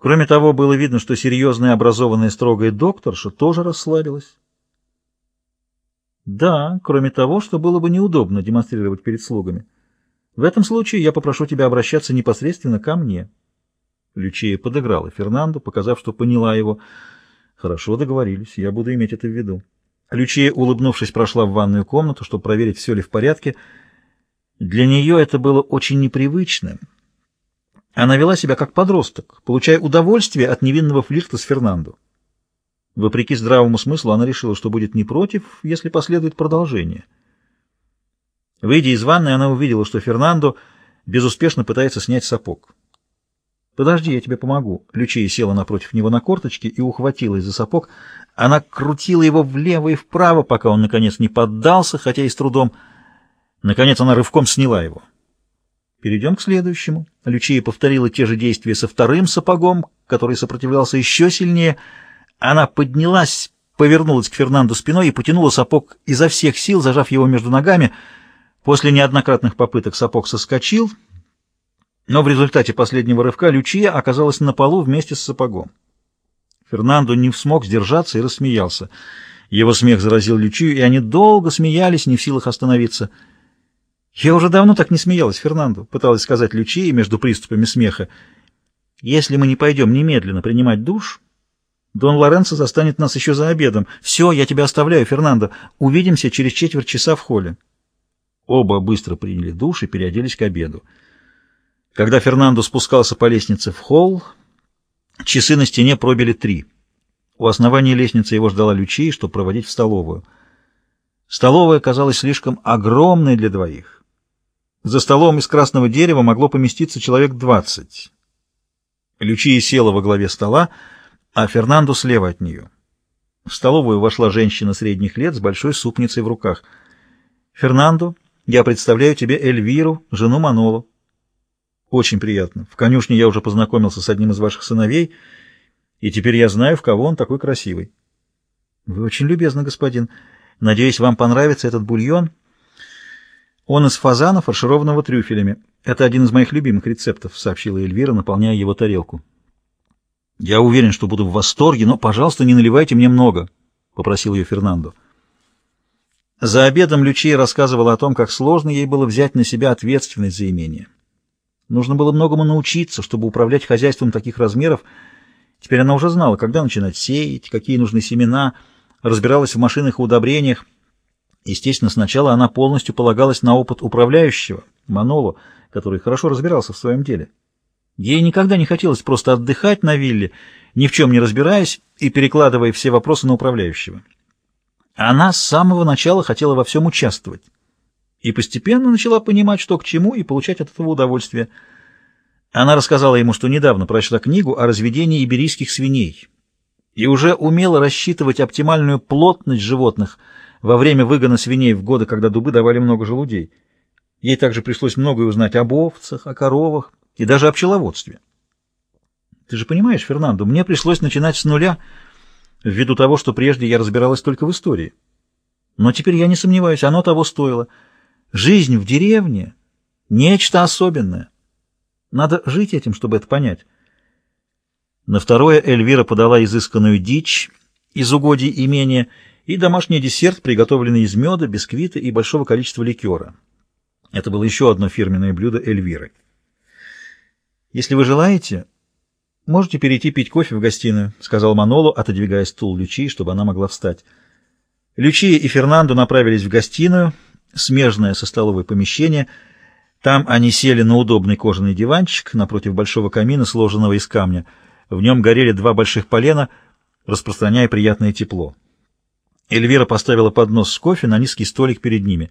Кроме того, было видно, что серьезная, образованная, строгая докторша тоже расслабилась. Да, кроме того, что было бы неудобно демонстрировать перед слугами. В этом случае я попрошу тебя обращаться непосредственно ко мне. Лючия подыграла Фернанду, показав, что поняла его. Хорошо договорились, я буду иметь это в виду. Лючия, улыбнувшись, прошла в ванную комнату, чтобы проверить, все ли в порядке. Для нее это было очень непривычно. Она вела себя как подросток, получая удовольствие от невинного флирта с Фернандо. Вопреки здравому смыслу, она решила, что будет не против, если последует продолжение. Выйдя из ванной, она увидела, что Фернандо безуспешно пытается снять сапог. «Подожди, я тебе помогу». Лючия села напротив него на корточки и ухватилась за сапог. Она крутила его влево и вправо, пока он, наконец, не поддался, хотя и с трудом. Наконец она рывком сняла его. Перейдем к следующему. Лючия повторила те же действия со вторым сапогом, который сопротивлялся еще сильнее. Она поднялась, повернулась к Фернанду спиной и потянула сапог изо всех сил, зажав его между ногами. После неоднократных попыток сапог соскочил, но в результате последнего рывка Лючия оказалась на полу вместе с сапогом. Фернандо не смог сдержаться и рассмеялся. Его смех заразил Лючию, и они долго смеялись, не в силах остановиться — «Я уже давно так не смеялась, Фернандо», — пыталась сказать Лючия между приступами смеха. «Если мы не пойдем немедленно принимать душ, Дон Лоренцо застанет нас еще за обедом. Все, я тебя оставляю, Фернандо. Увидимся через четверть часа в холле». Оба быстро приняли душ и переоделись к обеду. Когда Фернандо спускался по лестнице в холл, часы на стене пробили три. У основания лестницы его ждала Лючия, чтобы проводить в столовую. Столовая казалась слишком огромной для двоих. За столом из красного дерева могло поместиться человек двадцать. Лючия села во главе стола, а Фернандо слева от нее. В столовую вошла женщина средних лет с большой супницей в руках. «Фернандо, я представляю тебе Эльвиру, жену Маноло». «Очень приятно. В конюшне я уже познакомился с одним из ваших сыновей, и теперь я знаю, в кого он такой красивый». «Вы очень любезны, господин. Надеюсь, вам понравится этот бульон». Он из фазана, фаршированного трюфелями. Это один из моих любимых рецептов, сообщила Эльвира, наполняя его тарелку. Я уверен, что буду в восторге, но, пожалуйста, не наливайте мне много, попросил ее Фернандо. За обедом Лючия рассказывала о том, как сложно ей было взять на себя ответственность за имение. Нужно было многому научиться, чтобы управлять хозяйством таких размеров. Теперь она уже знала, когда начинать сеять, какие нужны семена, разбиралась в машинах и удобрениях. Естественно, сначала она полностью полагалась на опыт управляющего, Манолу, который хорошо разбирался в своем деле. Ей никогда не хотелось просто отдыхать на вилле, ни в чем не разбираясь и перекладывая все вопросы на управляющего. Она с самого начала хотела во всем участвовать и постепенно начала понимать, что к чему, и получать от этого удовольствие. Она рассказала ему, что недавно прочла книгу о разведении иберийских свиней и уже умела рассчитывать оптимальную плотность животных – во время выгона свиней в годы, когда дубы давали много желудей. Ей также пришлось многое узнать об овцах, о коровах и даже о пчеловодстве. Ты же понимаешь, Фернандо, мне пришлось начинать с нуля, ввиду того, что прежде я разбиралась только в истории. Но теперь я не сомневаюсь, оно того стоило. Жизнь в деревне — нечто особенное. Надо жить этим, чтобы это понять. На второе Эльвира подала изысканную дичь из угодий имения — и домашний десерт, приготовленный из меда, бисквита и большого количества ликера. Это было еще одно фирменное блюдо Эльвиры. «Если вы желаете, можете перейти пить кофе в гостиную», — сказал Маноло, отодвигая стул Лючи, чтобы она могла встать. Лючия и Фернандо направились в гостиную, смежное со столовой помещение. Там они сели на удобный кожаный диванчик напротив большого камина, сложенного из камня. В нем горели два больших полена, распространяя приятное тепло. Эльвира поставила поднос с кофе на низкий столик перед ними.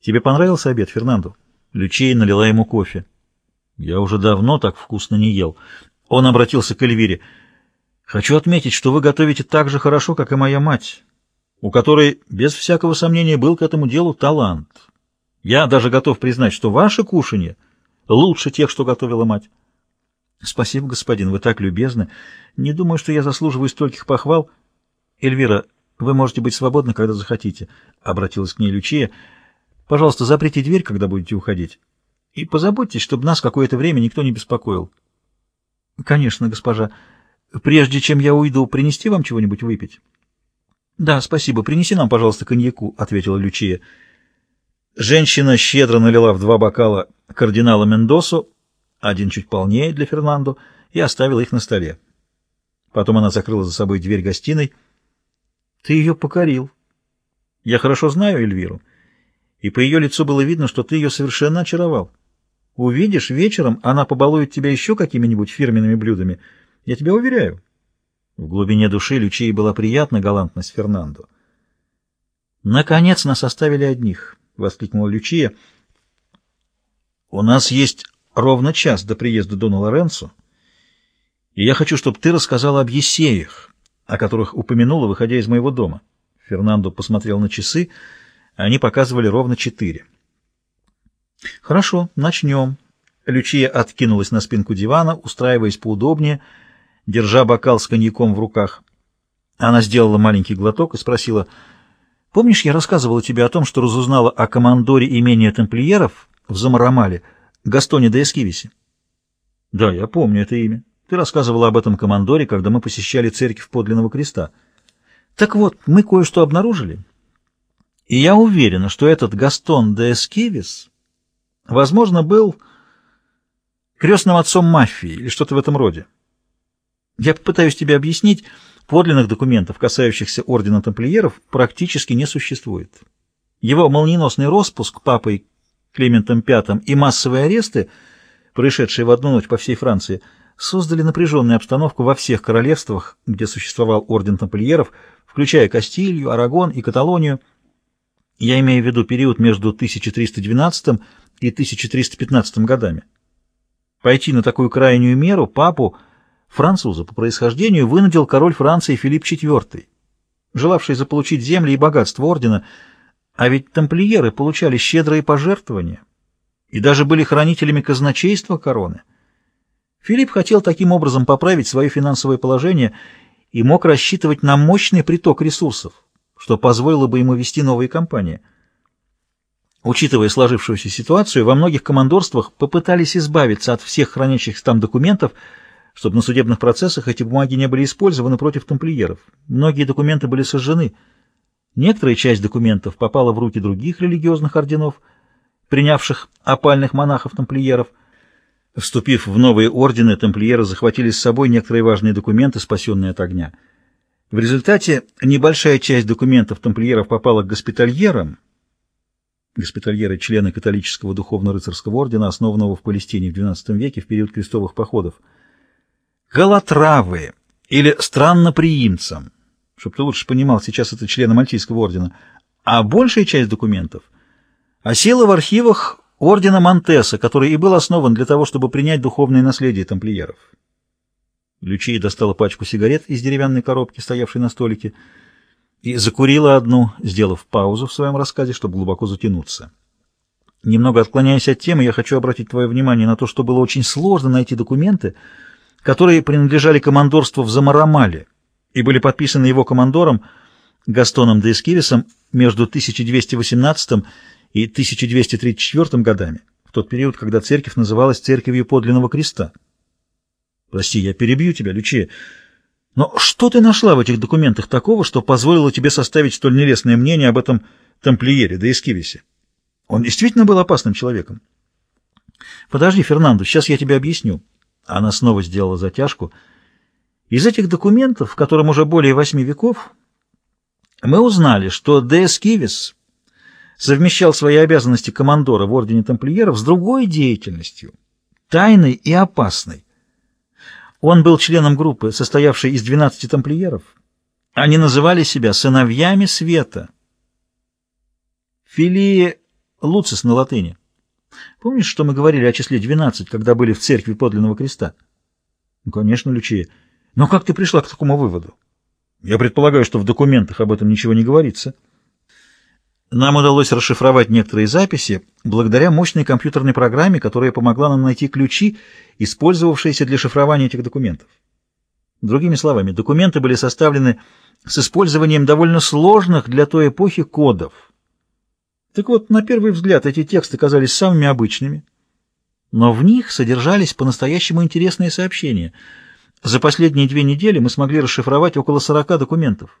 «Тебе понравился обед, Фернандо?» Лючей налила ему кофе. «Я уже давно так вкусно не ел». Он обратился к Эльвире. «Хочу отметить, что вы готовите так же хорошо, как и моя мать, у которой, без всякого сомнения, был к этому делу талант. Я даже готов признать, что ваше кушанье лучше тех, что готовила мать». «Спасибо, господин, вы так любезны. Не думаю, что я заслуживаю стольких похвал». «Эльвира, вы можете быть свободны, когда захотите», — обратилась к ней Лючия. «Пожалуйста, заприте дверь, когда будете уходить, и позаботьтесь, чтобы нас какое-то время никто не беспокоил». Конечно, госпожа. Прежде чем я уйду, принести вам чего-нибудь выпить? Да, спасибо. Принеси нам, пожалуйста, коньяку, ответила Лючия. Женщина щедро налила в два бокала кардинала Мендосу, один чуть полнее для Фернандо, и оставила их на столе. Потом она закрыла за собой дверь гостиной. Ты ее покорил. Я хорошо знаю Эльвиру, и по ее лицу было видно, что ты ее совершенно очаровал. Увидишь, вечером она побалует тебя еще какими-нибудь фирменными блюдами. Я тебя уверяю. В глубине души Лючии была приятна галантность Фернандо. «Наконец нас оставили одних!» — воскликнула Лючия. «У нас есть ровно час до приезда Дона Лоренцо, и я хочу, чтобы ты рассказала об Есеях, о которых упомянула, выходя из моего дома». Фернандо посмотрел на часы, они показывали ровно четыре. «Хорошо, начнем». Лючия откинулась на спинку дивана, устраиваясь поудобнее, держа бокал с коньяком в руках. Она сделала маленький глоток и спросила, «Помнишь, я рассказывала тебе о том, что разузнала о командоре имения тамплиеров в Замарамале, Гастоне де Эскивисе?» «Да, я помню это имя. Ты рассказывала об этом командоре, когда мы посещали церковь подлинного креста. Так вот, мы кое-что обнаружили, и я уверена, что этот Гастон де Эскивис Возможно, был крестным отцом мафии или что-то в этом роде. Я попытаюсь тебе объяснить, подлинных документов, касающихся ордена тамплиеров, практически не существует. Его молниеносный распуск папой Климентом V и массовые аресты, происшедшие в одну ночь по всей Франции, создали напряженную обстановку во всех королевствах, где существовал орден тамплиеров, включая Кастилью, Арагон и Каталонию. Я имею в виду период между 1312 и 1315 годами. Пойти на такую крайнюю меру папу, француза по происхождению, вынудил король Франции Филипп IV, желавший заполучить земли и богатство ордена, а ведь тамплиеры получали щедрые пожертвования и даже были хранителями казначейства короны. Филипп хотел таким образом поправить свое финансовое положение и мог рассчитывать на мощный приток ресурсов, что позволило бы ему вести новые кампании – Учитывая сложившуюся ситуацию, во многих командорствах попытались избавиться от всех хранящихся там документов, чтобы на судебных процессах эти бумаги не были использованы против тамплиеров. Многие документы были сожжены. Некоторая часть документов попала в руки других религиозных орденов, принявших опальных монахов-тамплиеров. Вступив в новые ордены, тамплиеры захватили с собой некоторые важные документы, спасенные от огня. В результате небольшая часть документов тамплиеров попала к госпитальерам, Госпитальеры – члены католического духовно-рыцарского ордена, основанного в Палестине в XII веке в период крестовых походов. Галатравы или странноприимцам, чтобы ты лучше понимал, сейчас это члены Мальтийского ордена, а большая часть документов осела в архивах ордена Монтеса, который и был основан для того, чтобы принять духовное наследие тамплиеров. Лючия достала пачку сигарет из деревянной коробки, стоявшей на столике, и закурила одну, сделав паузу в своем рассказе, чтобы глубоко затянуться. Немного отклоняясь от темы, я хочу обратить твое внимание на то, что было очень сложно найти документы, которые принадлежали командорству в Замарамале и были подписаны его командором Гастоном де Эскивисом между 1218 и 1234 годами, в тот период, когда церковь называлась Церковью Подлинного Креста. Прости, я перебью тебя, Лючия. Но что ты нашла в этих документах такого, что позволило тебе составить столь нелестное мнение об этом тамплиере де Эскивисе? Он действительно был опасным человеком. Подожди, Фернандо, сейчас я тебе объясню. Она снова сделала затяжку. Из этих документов, которым уже более восьми веков, мы узнали, что де Эскивис совмещал свои обязанности командора в ордене тамплиеров с другой деятельностью, тайной и опасной. Он был членом группы, состоявшей из 12 тамплиеров. Они называли себя «сыновьями света». Филии Луцис на латыни. Помнишь, что мы говорили о числе 12, когда были в церкви подлинного креста? Ну, конечно, Лючия. Но как ты пришла к такому выводу? Я предполагаю, что в документах об этом ничего не говорится. Нам удалось расшифровать некоторые записи благодаря мощной компьютерной программе, которая помогла нам найти ключи, использовавшиеся для шифрования этих документов. Другими словами, документы были составлены с использованием довольно сложных для той эпохи кодов. Так вот, на первый взгляд эти тексты казались самыми обычными. но в них содержались по-настоящему интересные сообщения. За последние две недели мы смогли расшифровать около 40 документов.